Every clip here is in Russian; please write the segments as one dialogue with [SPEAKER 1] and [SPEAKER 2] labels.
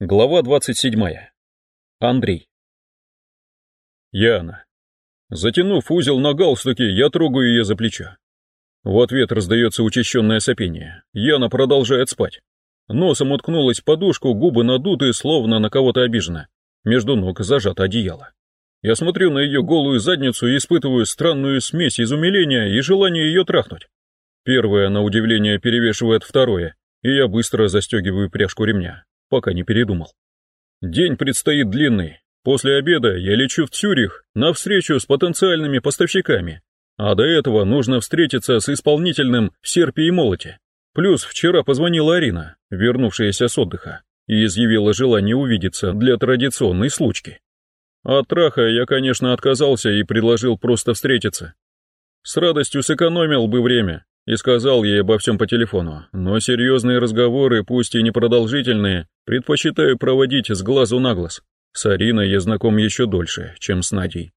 [SPEAKER 1] Глава 27. Андрей. Яна. Затянув узел на галстуке, я трогаю ее за плечо. В ответ раздается учащенное сопение. Яна продолжает спать. Носом уткнулась подушку, губы надуты, словно на кого-то обижена. Между ног зажато одеяло. Я смотрю на ее голую задницу и испытываю странную смесь из умиления и желания ее трахнуть. Первое, на удивление, перевешивает второе, и я быстро застегиваю пряжку ремня пока не передумал. День предстоит длинный. После обеда я лечу в Цюрих на встречу с потенциальными поставщиками, а до этого нужно встретиться с исполнительным в серпе и молоте. Плюс вчера позвонила Арина, вернувшаяся с отдыха, и изъявила желание увидеться для традиционной случки. От траха я, конечно, отказался и предложил просто встретиться. С радостью сэкономил бы время, и сказал ей обо всем по телефону, но серьезные разговоры, пусть и непродолжительные, предпочитаю проводить с глазу на глаз. С Ариной я знаком еще дольше, чем с Надей.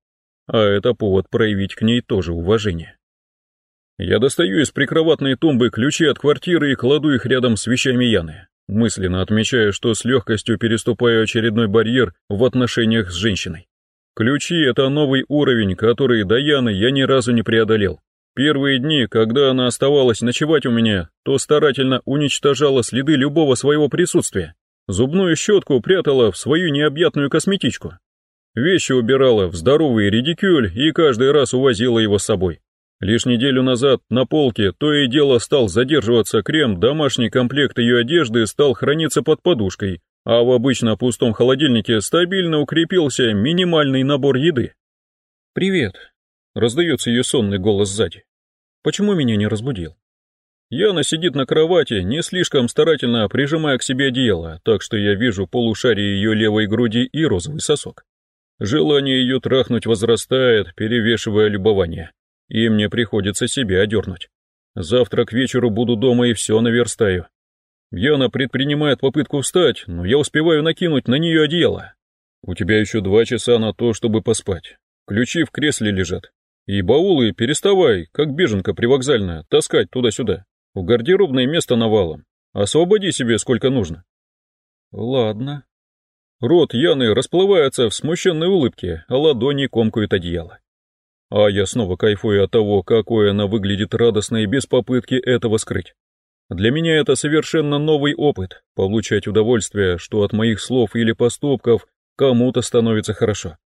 [SPEAKER 1] А это повод проявить к ней тоже уважение. Я достаю из прикроватной тумбы ключи от квартиры и кладу их рядом с вещами Яны, мысленно отмечая, что с легкостью переступаю очередной барьер в отношениях с женщиной. Ключи — это новый уровень, который до Яны я ни разу не преодолел. Первые дни, когда она оставалась ночевать у меня, то старательно уничтожала следы любого своего присутствия. Зубную щетку прятала в свою необъятную косметичку. Вещи убирала в здоровый редикюль и каждый раз увозила его с собой. Лишь неделю назад на полке то и дело стал задерживаться крем, домашний комплект ее одежды стал храниться под подушкой, а в обычно пустом холодильнике стабильно укрепился минимальный набор еды. «Привет», Раздается ее сонный голос сзади. Почему меня не разбудил? Яна сидит на кровати, не слишком старательно прижимая к себе одеяло, так что я вижу полушарие ее левой груди и розовый сосок. Желание ее трахнуть возрастает, перевешивая любование, и мне приходится себя одернуть. Завтра к вечеру буду дома и все наверстаю. Яна предпринимает попытку встать, но я успеваю накинуть на нее одеяло. У тебя еще два часа на то, чтобы поспать. Ключи в кресле лежат. И баулы переставай, как беженка привокзальная, таскать туда-сюда. В гардеробное место навалом. Освободи себе сколько нужно. Ладно. Рот Яны расплывается в смущенной улыбке, а ладони комкают одеяло. А я снова кайфую от того, какой она выглядит радостно и без попытки этого скрыть. Для меня это совершенно новый опыт, получать удовольствие, что от моих слов или поступков кому-то становится хорошо.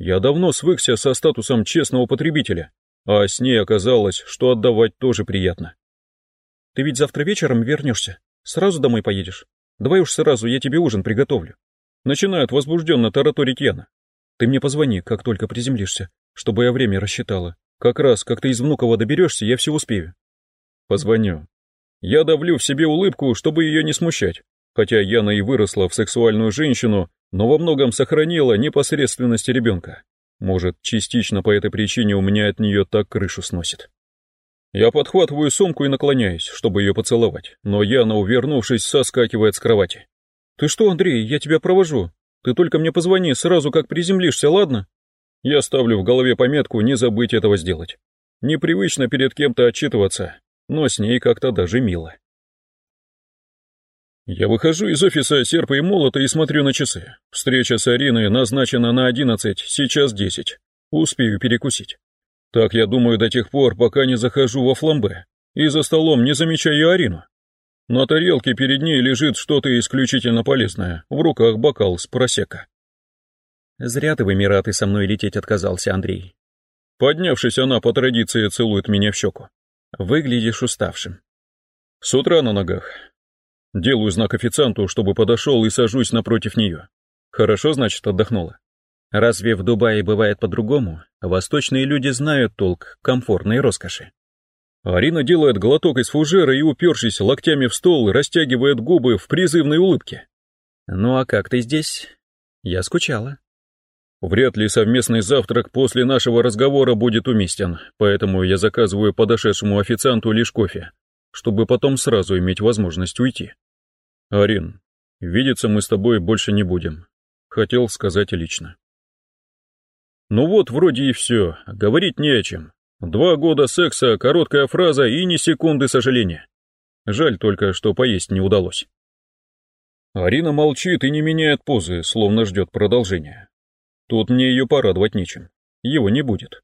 [SPEAKER 1] Я давно свыкся со статусом честного потребителя, а с ней оказалось, что отдавать тоже приятно. Ты ведь завтра вечером вернешься? Сразу домой поедешь? Давай уж сразу, я тебе ужин приготовлю. Начинает возбужденно тараторить Яна. Ты мне позвони, как только приземлишься, чтобы я время рассчитала. Как раз, как ты из Внуково доберешься, я все успею. Позвоню. Я давлю в себе улыбку, чтобы ее не смущать. Хотя Яна и выросла в сексуальную женщину, но во многом сохранила непосредственность ребенка. Может, частично по этой причине у меня от нее так крышу сносит. Я подхватываю сумку и наклоняюсь, чтобы ее поцеловать, но Яна, увернувшись, соскакивает с кровати. «Ты что, Андрей, я тебя провожу. Ты только мне позвони сразу, как приземлишься, ладно?» Я ставлю в голове пометку не забыть этого сделать. Непривычно перед кем-то отчитываться, но с ней как-то даже мило. Я выхожу из офиса серпа и молота и смотрю на часы. Встреча с Ариной назначена на одиннадцать, сейчас десять. Успею перекусить. Так я думаю до тех пор, пока не захожу во фламбе, и за столом не замечаю Арину. На тарелке перед ней лежит что-то исключительно полезное, в руках бокал с просека.
[SPEAKER 2] «Зря ты в Эмираты со мной лететь отказался, Андрей».
[SPEAKER 1] Поднявшись, она по традиции целует меня в щеку.
[SPEAKER 2] «Выглядишь уставшим».
[SPEAKER 1] С утра на ногах, Делаю знак официанту, чтобы подошел и сажусь напротив нее. Хорошо, значит, отдохнула.
[SPEAKER 2] Разве в Дубае бывает по-другому? Восточные люди знают толк комфортной роскоши.
[SPEAKER 1] Арина делает глоток из фужера и, упершись локтями в стол, растягивает губы в призывной улыбке.
[SPEAKER 2] «Ну а как ты здесь?» «Я скучала».
[SPEAKER 1] Вряд ли совместный завтрак после нашего разговора будет уместен, поэтому я заказываю подошедшему официанту лишь кофе, чтобы потом сразу иметь возможность уйти. Арин, видеться мы с тобой больше не будем. Хотел сказать лично. Ну вот, вроде и все, говорить не о чем. Два года секса, короткая фраза и ни секунды сожаления. Жаль только, что поесть не удалось. Арина молчит и не меняет позы, словно ждет продолжения. Тут мне ее порадовать нечем. Его не будет.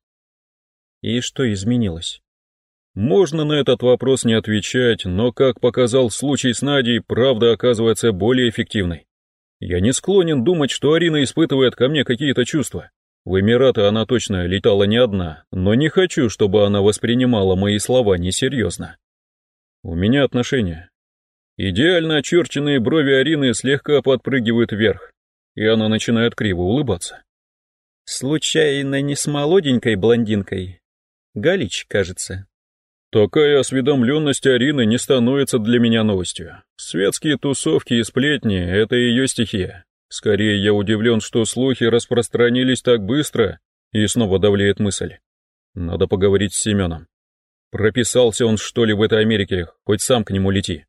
[SPEAKER 2] И что изменилось?
[SPEAKER 1] Можно на этот вопрос не отвечать, но, как показал случай с Надей, правда оказывается более эффективной. Я не склонен думать, что Арина испытывает ко мне какие-то чувства. В Эмираты она точно летала не одна, но не хочу, чтобы она воспринимала мои слова несерьезно. У меня отношения. Идеально очерченные брови Арины слегка подпрыгивают вверх, и она начинает криво улыбаться.
[SPEAKER 2] Случайно не с молоденькой блондинкой? Галич, кажется.
[SPEAKER 1] Такая осведомленность Арины не становится для меня новостью. Светские тусовки и сплетни — это ее стихия. Скорее, я удивлен, что слухи распространились так быстро, и снова давлеет мысль. Надо поговорить с Семеном. Прописался он, что ли, в этой Америке, хоть сам к нему лети.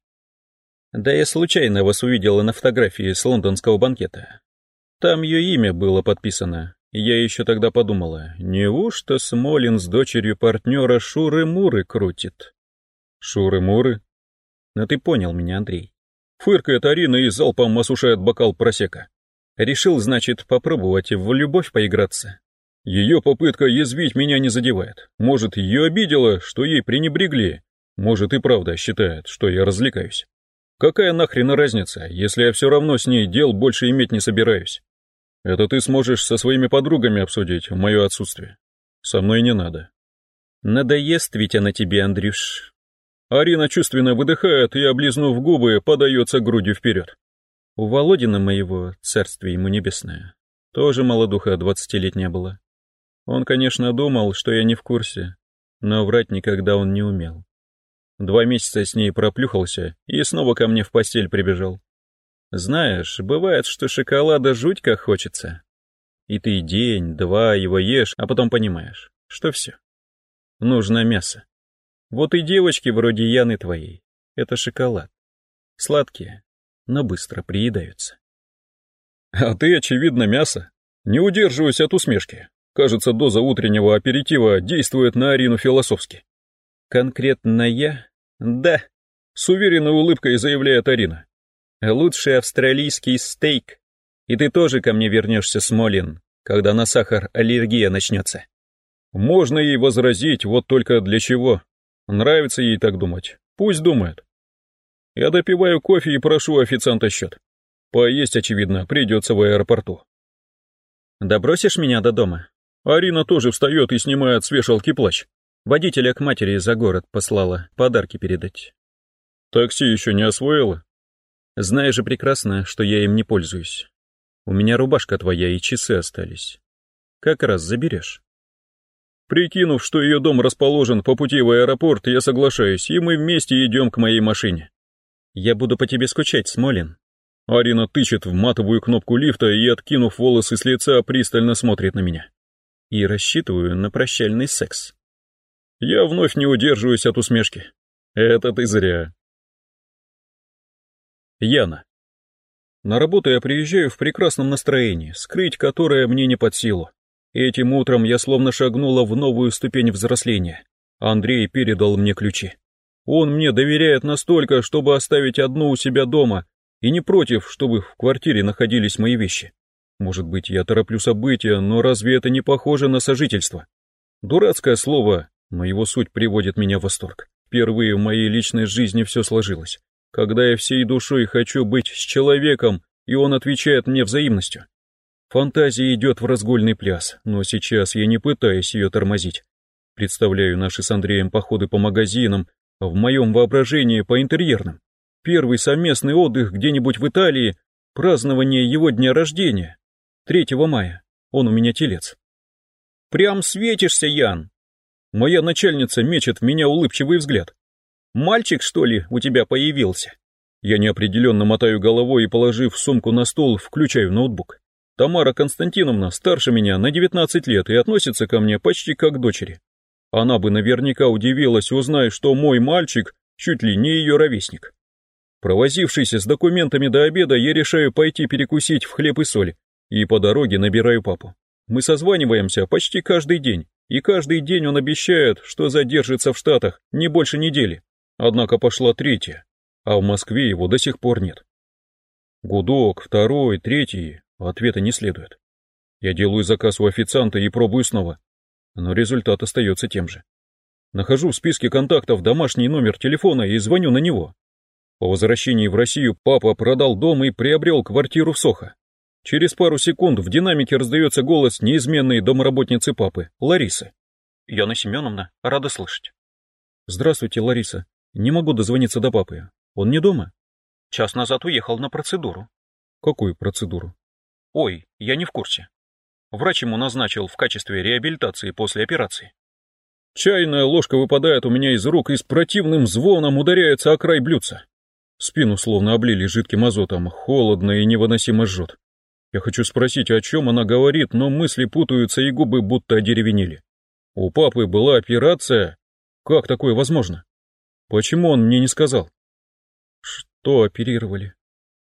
[SPEAKER 2] Да я случайно вас увидела на фотографии с лондонского банкета. Там ее имя было подписано, я еще тогда подумала, неужто Смолин с дочерью партнера Шуры-Муры крутит?
[SPEAKER 1] Шуры-Муры?
[SPEAKER 2] Ну ты понял меня, Андрей.
[SPEAKER 1] Фыркает Арина и залпом осушает бокал просека.
[SPEAKER 2] Решил, значит, попробовать в любовь поиграться.
[SPEAKER 1] Ее попытка язвить меня не задевает. Может, ее обидело, что ей пренебрегли. Может, и правда считает, что я развлекаюсь. Какая нахрена разница, если я все равно с ней дел больше иметь не собираюсь? Это ты сможешь со своими подругами обсудить в мое отсутствие. Со мной не надо.
[SPEAKER 2] Надоест ведь она тебе, Андрюш.
[SPEAKER 1] Арина чувственно выдыхает и, облизнув губы, подается грудью вперед.
[SPEAKER 2] У Володина моего, царствие ему небесное, тоже молодуха двадцатилетняя была. Он, конечно, думал, что я не в курсе, но врать никогда он не умел. Два месяца с ней проплюхался и снова ко мне в постель прибежал. Знаешь, бывает, что шоколада жуть как хочется. И ты день, два его ешь, а потом понимаешь, что все. Нужно мясо. Вот и девочки вроде Яны твоей. Это шоколад. Сладкие, но быстро приедаются.
[SPEAKER 1] А ты, очевидно, мясо. Не удерживаюсь от усмешки. Кажется, доза утреннего аперитива действует на Арину философски.
[SPEAKER 2] Конкретно я? Да.
[SPEAKER 1] С уверенной улыбкой заявляет Арина.
[SPEAKER 2] Лучший австралийский стейк. И ты тоже ко мне вернешься, Смолин, когда на сахар аллергия начнется.
[SPEAKER 1] Можно ей возразить, вот только для чего. Нравится ей так думать. Пусть думает. Я допиваю кофе и прошу официанта счет. Поесть, очевидно, придется в аэропорту.
[SPEAKER 2] Добросишь меня до дома?
[SPEAKER 1] Арина тоже встает и снимает с вешалки плащ.
[SPEAKER 2] Водителя к матери за город послала подарки передать.
[SPEAKER 1] Такси еще не освоила?
[SPEAKER 2] Знаешь же прекрасно, что я им не пользуюсь. У меня рубашка твоя и часы остались. Как раз заберешь.
[SPEAKER 1] Прикинув, что ее дом расположен по пути в аэропорт, я соглашаюсь, и мы вместе идем к моей машине.
[SPEAKER 2] Я буду по тебе скучать, Смолин.
[SPEAKER 1] Арина тычет в матовую кнопку лифта и, откинув волосы с лица, пристально смотрит на меня.
[SPEAKER 2] И рассчитываю на прощальный секс.
[SPEAKER 1] Я вновь не удерживаюсь от усмешки. Это ты зря. Яна. На работу я приезжаю в прекрасном настроении, скрыть которое мне не под силу. Этим утром я словно шагнула в новую ступень взросления. Андрей передал мне ключи. Он мне доверяет настолько, чтобы оставить одну у себя дома, и не против, чтобы в квартире находились мои вещи. Может быть, я тороплю события, но разве это не похоже на сожительство? Дурацкое слово, но его суть приводит меня в восторг. Впервые в моей личной жизни все сложилось когда я всей душой хочу быть с человеком, и он отвечает мне взаимностью. Фантазия идет в разгульный пляс, но сейчас я не пытаюсь ее тормозить. Представляю наши с Андреем походы по магазинам, в моем воображении по интерьерным. Первый совместный отдых где-нибудь в Италии, празднование его дня рождения. 3 мая, он у меня телец. Прям светишься, Ян. Моя начальница мечет в меня улыбчивый взгляд. Мальчик, что ли, у тебя появился? Я неопределенно мотаю головой и, положив сумку на стол, включаю ноутбук. Тамара Константиновна старше меня на 19 лет и относится ко мне почти как к дочери. Она бы наверняка удивилась, узнав, что мой мальчик чуть ли не ее ровесник. Провозившись с документами до обеда, я решаю пойти перекусить в хлеб и соль, и по дороге набираю папу. Мы созваниваемся почти каждый день, и каждый день он обещает, что задержится в Штатах не больше недели. Однако пошла третья, а в Москве его до сих пор нет. Гудок, второй, третий, ответа не следует. Я делаю заказ у официанта и пробую снова, но результат остается тем же. Нахожу в списке контактов домашний номер телефона и звоню на него. По возвращении в Россию папа продал дом и приобрел квартиру в Сохо. Через пару секунд в динамике раздается голос неизменной домработницы папы, Ларисы.
[SPEAKER 2] «Яна Семеновна, рада слышать».
[SPEAKER 1] «Здравствуйте, Лариса. Не могу дозвониться до папы. Он не дома?»
[SPEAKER 2] «Час назад уехал на процедуру».
[SPEAKER 1] «Какую процедуру?»
[SPEAKER 2] «Ой, я не в курсе. Врач ему назначил в качестве реабилитации после операции».
[SPEAKER 1] Чайная ложка выпадает у меня из рук и с противным звоном ударяется о край блюдца. Спину словно облили жидким азотом, холодно и невыносимо жжет. Я хочу спросить, о чем она говорит, но мысли путаются и губы будто одеревенели. У папы была операция? Как такое возможно? Почему он мне не сказал? Что оперировали?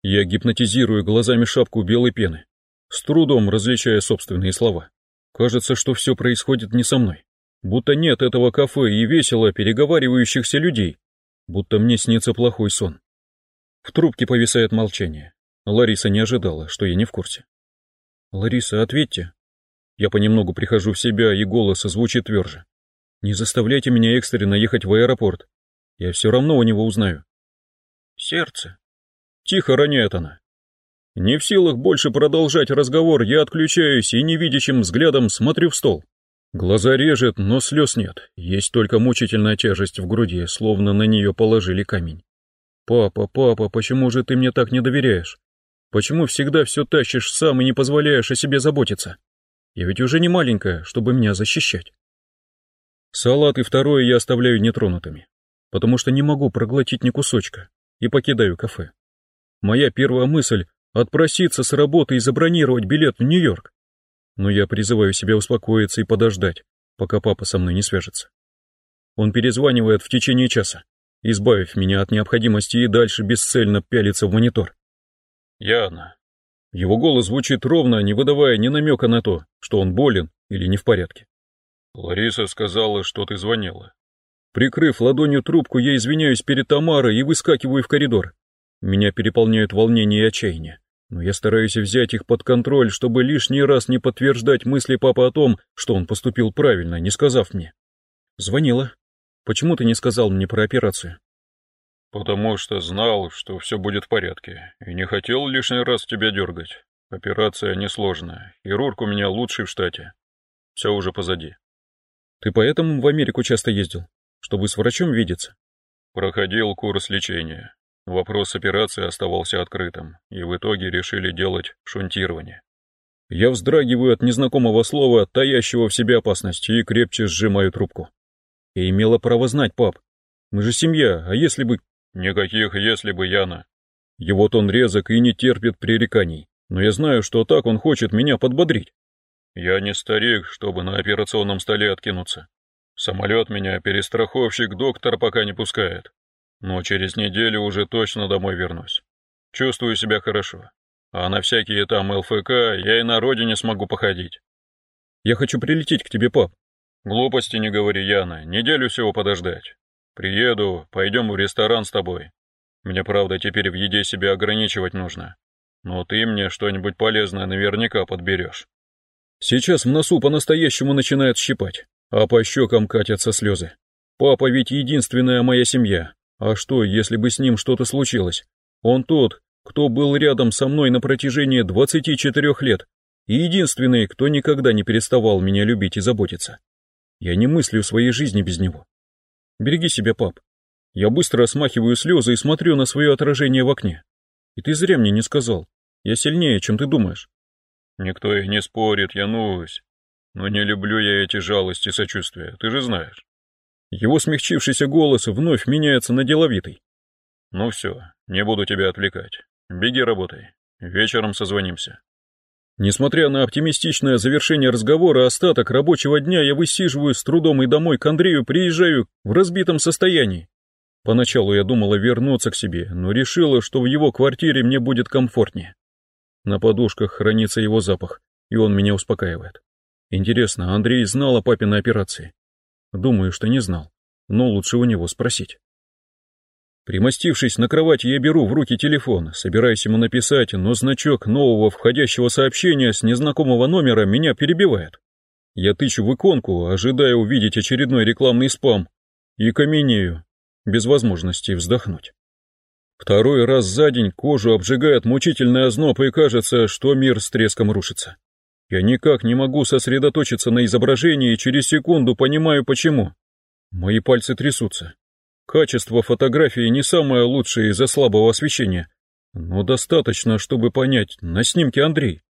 [SPEAKER 1] Я гипнотизирую глазами шапку белой пены, с трудом различая собственные слова. Кажется, что все происходит не со мной. Будто нет этого кафе и весело переговаривающихся людей. Будто мне снится плохой сон. В трубке повисает молчание. Лариса не ожидала, что я не в курсе. «Лариса, ответьте», я понемногу прихожу в себя, и голос звучит тверже. Не заставляйте меня экстренно ехать в аэропорт. Я все равно у него узнаю.
[SPEAKER 2] Сердце.
[SPEAKER 1] Тихо роняет она. Не в силах больше продолжать разговор, я отключаюсь и невидящим взглядом смотрю в стол. Глаза режет, но слез нет, есть только мучительная тяжесть в груди, словно на нее положили камень. «Папа, папа, почему же ты мне так не доверяешь? Почему всегда все тащишь сам и не позволяешь о себе заботиться?» Я ведь уже не маленькая, чтобы меня защищать. Салат и второе я оставляю нетронутыми, потому что не могу проглотить ни кусочка, и покидаю кафе. Моя первая мысль — отпроситься с работы и забронировать билет в Нью-Йорк. Но я призываю себя успокоиться и подождать, пока папа со мной не свяжется. Он перезванивает в течение часа, избавив меня от необходимости и дальше бесцельно пялиться в монитор. «Яна, его голос звучит ровно, не выдавая ни намека на то, что он болен или не в порядке. «Лариса сказала, что ты звонила». Прикрыв ладонью трубку, я извиняюсь перед Тамарой и выскакиваю в коридор. Меня переполняют волнение и отчаяние, но я стараюсь взять их под контроль, чтобы лишний раз не подтверждать мысли папы о том, что он поступил правильно, не сказав мне. Звонила. Почему ты не сказал мне про операцию? «Потому что знал, что все будет в порядке, и не хотел лишний раз тебя дергать. Операция несложная, хирург у меня лучший в штате. Все уже позади». «Ты поэтому в Америку часто ездил? Чтобы с врачом видеться?» «Проходил курс лечения. Вопрос операции оставался открытым, и в итоге решили делать шунтирование». Я вздрагиваю от незнакомого слова, таящего в себе опасность, и крепче сжимаю трубку. Я имела право знать, пап. Мы же семья, а если бы... Никаких «если бы, Яна». Его тон резок и не терпит пререканий, но я знаю, что так он хочет меня подбодрить. Я не старик, чтобы на операционном столе откинуться. Самолет меня перестраховщик доктор пока не пускает, но через неделю уже точно домой вернусь. Чувствую себя хорошо, а на всякие там ЛФК я и на родине смогу походить. Я хочу прилететь к тебе, пап. Глупости не говори, Яна, неделю всего подождать. Приеду, пойдем в ресторан с тобой. Мне, правда, теперь в еде себя ограничивать нужно. Но ты мне что-нибудь полезное наверняка подберешь. Сейчас в носу по-настоящему начинает щипать, а по щекам катятся слезы. Папа ведь единственная моя семья. А что, если бы с ним что-то случилось? Он тот, кто был рядом со мной на протяжении 24 лет, и единственный, кто никогда не переставал меня любить и заботиться. Я не мыслю своей жизни без него. Береги себя, пап. Я быстро смахиваю слезы и смотрю на свое отражение в окне. И ты зря мне не сказал. Я сильнее, чем ты думаешь. Никто и не спорит, Янусь. Но не люблю я эти жалости и сочувствия, ты же знаешь. Его смягчившийся голос вновь меняется на деловитый. Ну все, не буду тебя отвлекать. Беги работай. Вечером созвонимся. Несмотря на оптимистичное завершение разговора, остаток рабочего дня я высиживаю с трудом и домой к Андрею приезжаю в разбитом состоянии. Поначалу я думала вернуться к себе, но решила, что в его квартире мне будет комфортнее. На подушках хранится его запах, и он меня успокаивает. Интересно, Андрей знал о папиной операции? Думаю, что не знал, но лучше у него спросить. Примостившись на кровати, я беру в руки телефон, собираюсь ему написать, но значок нового входящего сообщения с незнакомого номера меня перебивает. Я тычу в иконку, ожидая увидеть очередной рекламный спам, и каменею, без возможности вздохнуть. Второй раз за день кожу обжигает мучительный озноб, и кажется, что мир с треском рушится. Я никак не могу сосредоточиться на изображении и через секунду понимаю почему. Мои пальцы трясутся. Качество фотографии не самое лучшее из-за слабого освещения, но достаточно, чтобы понять, на снимке Андрей.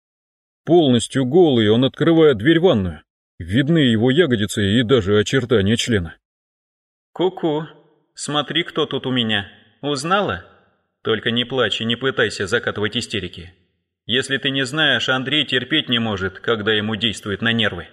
[SPEAKER 1] Полностью голый он открывает дверь ванную. Видны его ягодицы и даже очертания члена.
[SPEAKER 2] «Ку-ку, смотри, кто тут у меня. Узнала? Только не плачь и не пытайся закатывать истерики. Если ты не знаешь, Андрей терпеть не может, когда ему действует на нервы».